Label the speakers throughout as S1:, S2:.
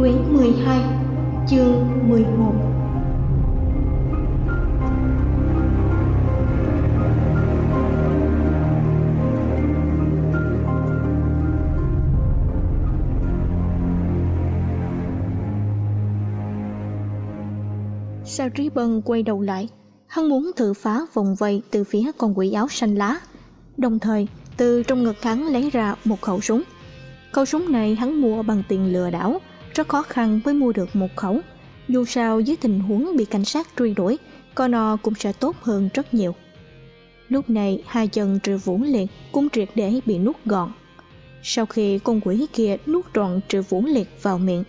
S1: Quyển 12 Chương 11 Sao Trí Bân quay đầu lại? Hắn muốn thử phá vòng vây từ phía con quỷ áo xanh lá. Đồng thời, từ trong ngực hắn lấy ra một khẩu súng. Khẩu súng này hắn mua bằng tiền lừa đảo rất khó khăn mới mua được một khẩu. Dù sao dưới tình huống bị cảnh sát truy đuổi, Connor cũng sẽ tốt hơn rất nhiều. Lúc này hai chân triệu vũ liệt cũng triệt để bị nuốt gọn. Sau khi con quỷ kia nuốt trọn triệu vũ liệt vào miệng,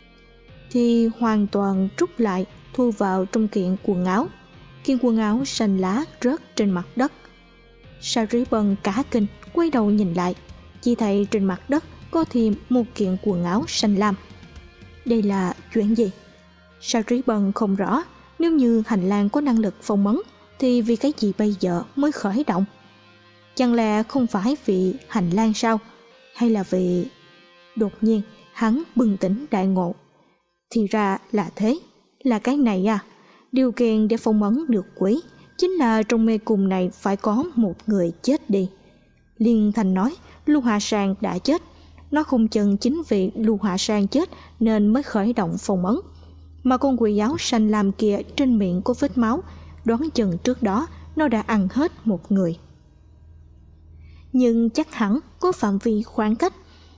S1: thì hoàn toàn rút lại thu vào trong kiện quần áo. Kiện quần áo xanh lá rớt trên mặt đất. Sa rí bần cả kinh quay đầu nhìn lại, chỉ thấy trên mặt đất có thêm một kiện quần áo xanh lam. Đây là chuyện gì? Sao trí bần không rõ, nếu như hành lang có năng lực phong ấn, thì vì cái gì bây giờ mới khởi động? Chẳng lẽ không phải vì hành lang sao? Hay là vì... Đột nhiên, hắn bừng tỉnh đại ngộ. Thì ra là thế, là cái này à. Điều kiện để phong ấn được quỷ chính là trong mê cung này phải có một người chết đi. Liên Thành nói Lưu Hạ Sàng đã chết nó không chừng chính vì lưu hỏa sang chết nên mới khởi động phòng ấn. Mà con quỷ giáo xanh làm kia trên miệng có vết máu, đoán chừng trước đó nó đã ăn hết một người. Nhưng chắc hẳn có phạm vi khoảng cách.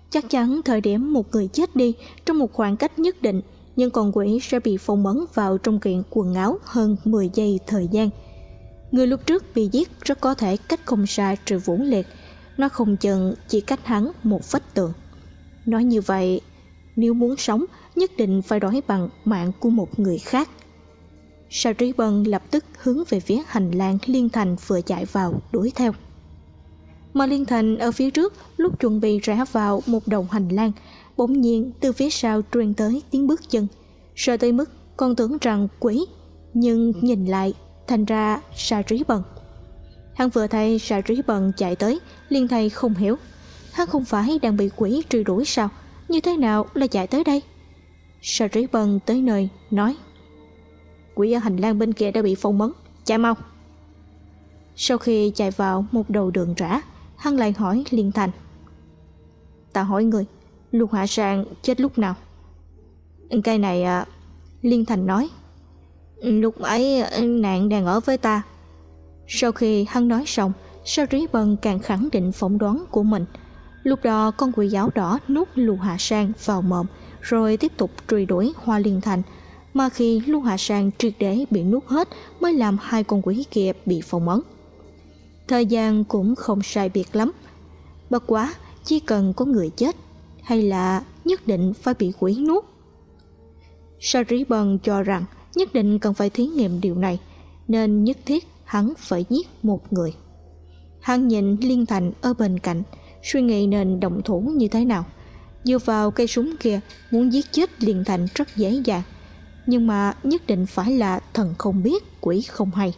S1: Chắc chắn thời điểm một người chết đi trong một khoảng cách nhất định, nhưng con quỷ sẽ bị phong ấn vào trong kiện quần áo hơn 10 giây thời gian. Người lúc trước bị giết rất có thể cách không xa trừ vũ liệt, nó không chừng chỉ cách hắn một vách tường. Nói như vậy, nếu muốn sống, nhất định phải đổi bằng mạng của một người khác. Sa Trí Bân lập tức hướng về phía hành lang Liên Thành vừa chạy vào đuổi theo. Mà Liên Thành ở phía trước lúc chuẩn bị rẽ vào một đầu hành lang, bỗng nhiên từ phía sau truyền tới tiếng bước chân. Sợ tới mức con tưởng rằng quỷ, nhưng nhìn lại thành ra Sa Trí Bần. Hắn vừa thấy Sa Trí Bần chạy tới, Liên Thầy không hiểu Hắn không phải đang bị quỷ truy đuổi sao? Như thế nào lại chạy tới đây? Sa trí bần tới nơi Nói. Quỷ ở hành lang bên kia đã bị phong mấn Chạy mau. Sau khi chạy vào một đầu đường rã Hắn lại hỏi Liên Thành. Ta hỏi người Lục Hạ Sang chết lúc nào? Cái này à, Liên Thành nói. Lúc ấy à, nạn đang ở với ta. Sau khi hắn nói xong Sao Trí Bân càng khẳng định phỏng đoán của mình. Lúc đó con quỷ giáo đỏ nuốt Lưu Hạ Sang vào mồm rồi tiếp tục truy đuổi Hoa Liên Thành mà khi Lưu Hạ Sang triệt để bị nuốt hết mới làm hai con quỷ kia bị phong ấn. Thời gian cũng không sai biệt lắm. Bất quá, chỉ cần có người chết hay là nhất định phải bị quỷ nuốt. Saribon cho rằng nhất định cần phải thí nghiệm điều này nên nhất thiết hắn phải giết một người. Hắn nhìn Liên Thành ở bên cạnh suy nghĩ nên động thủ như thế nào. Dựa vào cây súng kia, muốn giết chết liền thành rất dễ dàng. Nhưng mà nhất định phải là thần không biết, quỷ không hay.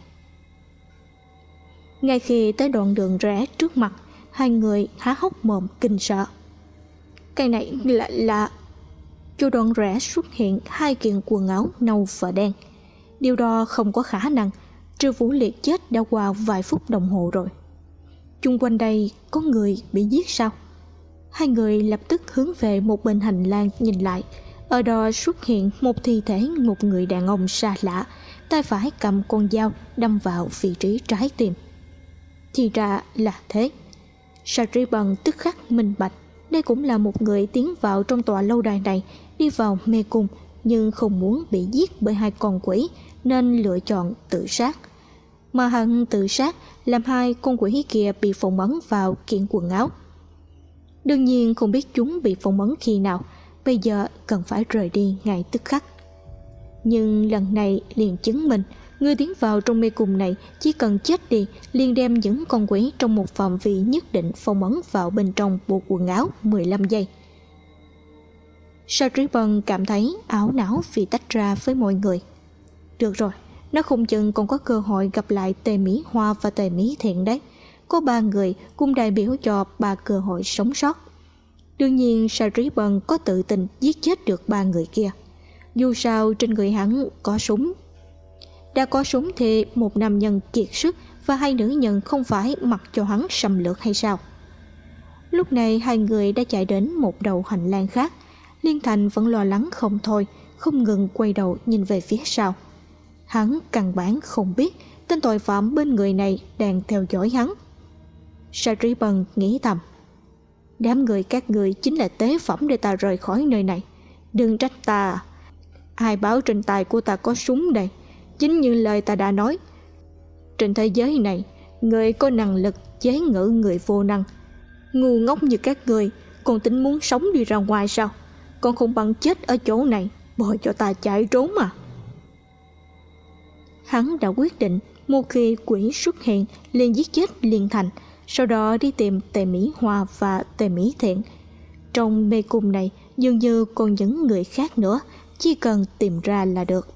S1: Ngay khi tới đoạn đường rẽ trước mặt, hai người há hốc mồm kinh sợ. Cái này là... là... Chỗ đoạn rẽ xuất hiện hai kiện quần áo nâu và đen. Điều đó không có khả năng, trư vũ liệt chết đã qua vài phút đồng hồ rồi chung quanh đây có người bị giết sao? Hai người lập tức hướng về một bên hành lang nhìn lại. Ở đó xuất hiện một thi thể một người đàn ông xa lạ. Tay phải cầm con dao đâm vào vị trí trái tim. Thì ra là thế. Saribon tức khắc minh bạch. Đây cũng là một người tiến vào trong tòa lâu đài này, đi vào mê cung, nhưng không muốn bị giết bởi hai con quỷ, nên lựa chọn tự sát mà hắn tự sát làm hai con quỷ kia bị phỏng ấn vào kiện quần áo. Đương nhiên không biết chúng bị phong ấn khi nào, bây giờ cần phải rời đi ngay tức khắc. Nhưng lần này liền chứng minh Người tiến vào trong mê cung này chỉ cần chết đi liền đem những con quỷ trong một phạm vi nhất định phong ấn vào bên trong bộ quần áo 15 giây. Saribon cảm thấy ảo não vì tách ra với mọi người. Được rồi, nó không chừng còn có cơ hội gặp lại Tề Mỹ Hoa và Tề Mỹ Thiện đấy. Có ba người cùng đại biểu cho ba cơ hội sống sót. Đương nhiên Saribon có tự tin giết chết được ba người kia. Dù sao, trên người hắn có súng đã có súng thì một nam nhân kiệt sức và hai nữ nhân không phải mặc cho hắn xâm lược hay sao lúc này, hai người đã chạy đến một đầu hành lang khác liên thành vẫn lo lắng không thôi, không ngừng quay đầu nhìn về phía sau hắn căn bản không biết tên tội phạm bên người này đang theo dõi hắn. Sariban nghĩ thầm, đám người các người chính là tế phẩm để ta rời khỏi nơi này. Đừng trách ta. Ai báo trên tay của ta có súng đây? Chính như lời ta đã nói, trên thế giới này, người có năng lực chế ngự người vô năng. Ngu ngốc như các người còn tính muốn sống đi ra ngoài sao? Còn không bằng chết ở chỗ này bồi cho ta chạy trốn mà hắn đã quyết định một khi quỷ xuất hiện, liền giết chết liên thành, sau đó đi tìm tề mỹ hòa và tề mỹ thiện. Trong mê cung này, dường như còn những người khác nữa, chỉ cần tìm ra là được.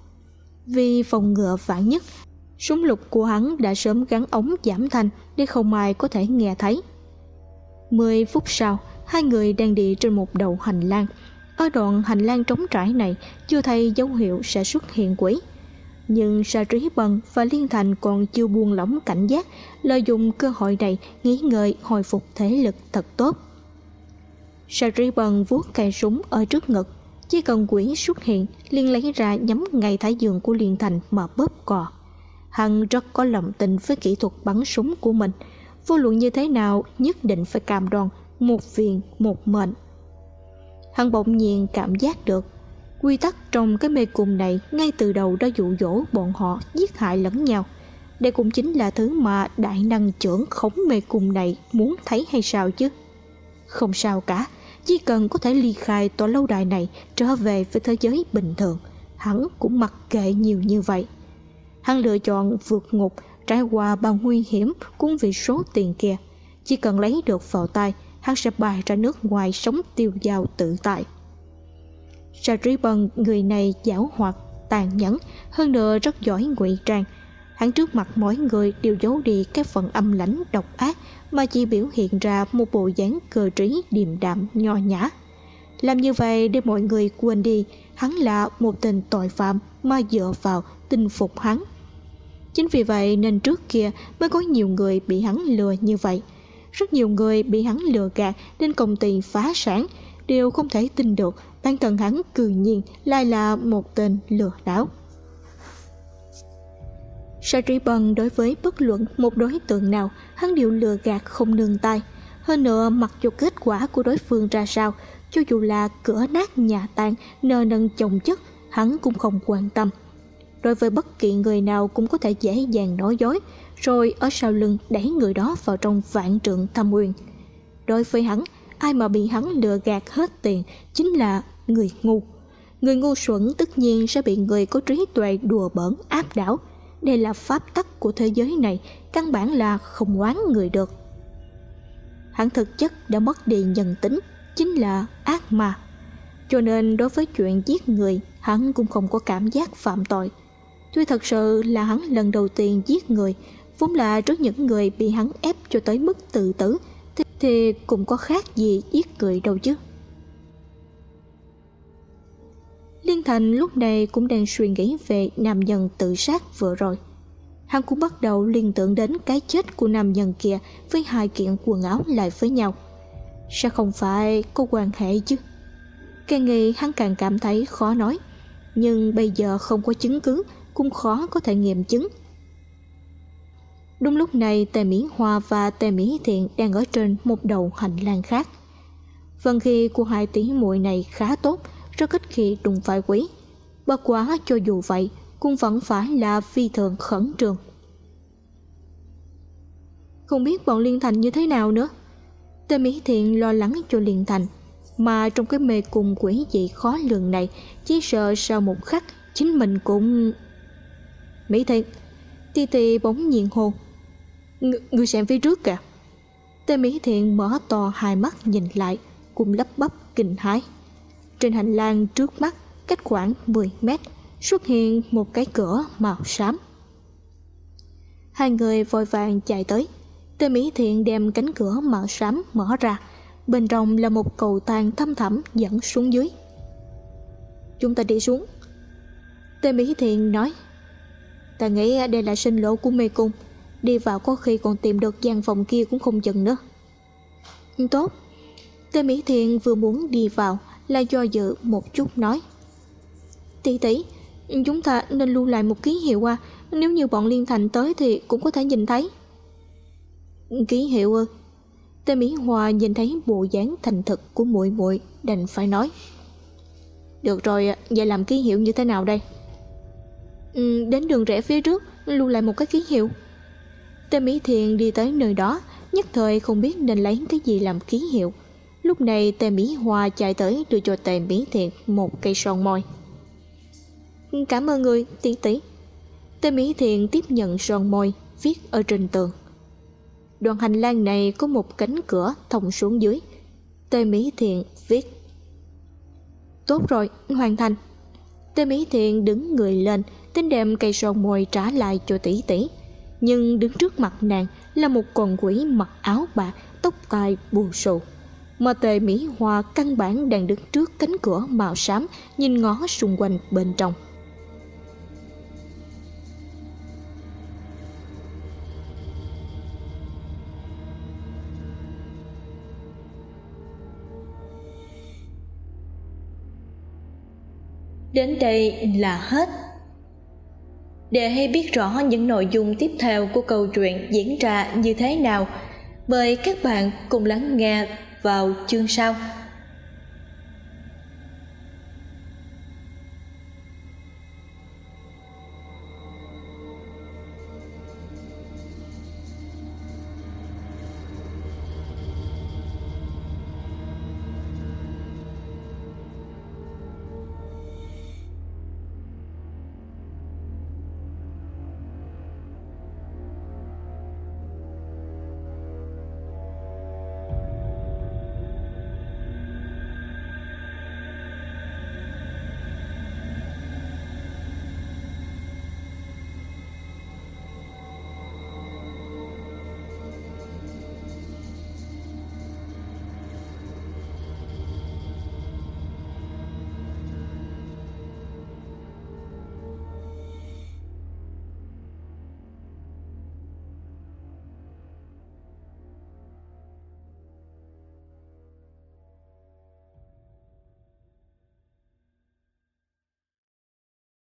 S1: Vì phòng ngựa vạn nhất, súng lục của hắn đã sớm gắn ống giảm thanh để không ai có thể nghe thấy. Mười phút sau, hai người đang đi trên một đầu hành lang. Ở đoạn hành lang trống trải này, chưa thấy dấu hiệu sẽ xuất hiện quỷ nhưng sa trí bần và liên thành còn chưa buông lỏng cảnh giác, lợi dụng cơ hội này nghỉ ngơi, hồi phục thể lực thật tốt. Sa trí bần vuốt cây súng ở trước ngực. Chỉ cần quỷ xuất hiện, liền lấy ra nhắm ngay thái dương của liên thành mà bóp cò. Hắn rất có lòng tin với kỹ thuật bắn súng của mình. Vô luận như thế nào, nhất định phải cam đoan, một viên, một mệnh. Hắn bỗng nhiên cảm giác được quy tắc trong cái mê cung này ngay từ đầu đã dụ dỗ bọn họ giết hại lẫn nhau. Đây cũng chính là thứ mà đại năng trưởng khống mê cung này muốn thấy hay sao chứ? Không sao cả, chỉ cần có thể ly khai tòa lâu đài này, trở về với thế giới bình thường, hắn cũng mặc kệ nhiều như vậy. Hắn lựa chọn vượt ngục, trải qua bao nguy hiểm cũng vì số tiền kia. Chỉ cần lấy được vào tay, hắn sẽ bài ra nước ngoài sống tiêu dao tự tại. Saribon người này giảo hoạt, tàn nhẫn, hơn nữa rất giỏi ngụy trang. Hắn trước mặt mỗi người đều giấu đi cái phần âm lãnh độc ác mà chỉ biểu hiện ra một bộ dáng cơ trí, điềm đạm, nho nhã. Làm như vậy để mọi người quên đi, hắn là một tên tội phạm mà dựa vào tinh phục hắn. Chính vì vậy nên trước kia mới có nhiều người bị hắn lừa như vậy. Rất nhiều người bị hắn lừa gạt nên công ty phá sản đều không thể tin được bản thân hắn cư nhiên lại là một tên lừa đảo. Saribon đối với bất luận một đối tượng nào, hắn đều lừa gạt không nương tay. Hơn nữa, mặc dù kết quả của đối phương ra sao, cho dù là cửa nát nhà tan nơ nâng chồng chất, hắn cũng không quan tâm. Đối với bất kỳ người nào cũng có thể dễ dàng nói dối, rồi ở sau lưng đẩy người đó vào trong vạn trượng thâm uyên đối với hắn ai mà bị hắn lừa gạt hết tiền chính là người ngu. Người ngu xuẩn tất nhiên sẽ bị người có trí tuệ đùa bỡn, áp đảo. Đây là pháp tắc của thế giới này, căn bản là không oán người được. Hắn thực chất đã mất đi nhân tính, chính là ác ma. Cho nên đối với chuyện giết người, hắn cũng không có cảm giác phạm tội. Tuy thật sự là hắn lần đầu tiên giết người, vốn là trước những người bị hắn ép cho tới mức tự tử thì, cũng có khác gì giết người đâu chứ Liên Thành lúc này cũng đang suy nghĩ về nam nhân tự sát vừa rồi. Hắn cũng bắt đầu liên tưởng đến cái chết của nam nhân kia với hai kiện quần áo lại với nhau. sao không phải có quan hệ chứ? Càng nghĩ hắn càng cảm thấy khó nói, nhưng bây giờ không có chứng cứ cũng khó có thể nghiệm chứng. Đúng lúc này Tề Mỹ Hoa và Tề Mỹ Thiện đang ở trên một đầu hành lang khác. Vân khi của hai tỷ muội này khá tốt, rất ít khi đụng phải quỷ. Bất quá cho dù vậy cũng vẫn phải là phi thường khẩn trương. Không biết bọn liên thành như thế nào nữa. Tề Mỹ Thiện lo lắng cho Liên Thành Mà trong cái mê cung quỷ dị khó lường này Chỉ sợ sau một khắc Chính mình cũng Mỹ Thiện Ti Ti bỗng nhiên hồn Ng, Người xem phía trước kìa. Tề Mỹ Thiện mở to hai mắt nhìn lại Cùng lấp bắp kinh hãi. Trên hành lang trước mắt, Cách khoảng 10 mét, Xuất hiện một cái cửa màu xám. Hai người vội vàng chạy tới. Tề Mỹ Thiện đem cánh cửa màu xám mở ra, Bên trong là một cầu thang thăm thẳm dẫn xuống dưới. Chúng ta đi xuống. Tề Mỹ Thiện nói, Ta nghĩ đây là sinh lỗ của mê cung. Đi vào có khi còn tìm được gian phòng kia cũng không chừng nữa. Tốt. Tề Mỹ Thiện vừa muốn đi vào Là do dự một chút nói. Tỷ tỷ Chúng ta nên lưu lại một ký hiệu qua Nếu như bọn Liên Thành tới thì cũng có thể nhìn thấy. Ký hiệu ư? Tề Mỹ Hòa nhìn thấy bộ dáng thành thực của muội muội đành phải nói. Được rồi, vậy làm ký hiệu như thế nào đây? Ừ, đến đường rẽ phía trước, lưu lại một cái ký hiệu. Tề Mỹ Thiền đi tới nơi đó Nhất thời không biết nên lấy cái gì làm ký hiệu. Lúc này Tề Mỹ Hoa chạy tới đưa cho Tề Mỹ Thiện một cây son môi. Cảm ơn người, tỷ tỷ Tề Mỹ Thiện tiếp nhận son môi Viết ở trên tường. Đoạn hành lang này có một cánh cửa thông xuống dưới. Tề Mỹ Thiện viết Tốt rồi, hoàn thành. Tề Mỹ Thiện đứng người lên Tính đem cây son môi trả lại cho tỷ tỷ. Nhưng đứng trước mặt nàng Là một con quỷ mặc áo bạc, Tóc tai bù xù Mà Tề Mỹ Hoa căn bản đang đứng trước cánh cửa màu xám, Nhìn ngó xung quanh bên trong
S2: Đến đây là hết. Để hay biết rõ những nội dung tiếp theo của câu chuyện diễn ra như thế nào, mời các bạn cùng lắng nghe vào chương sau.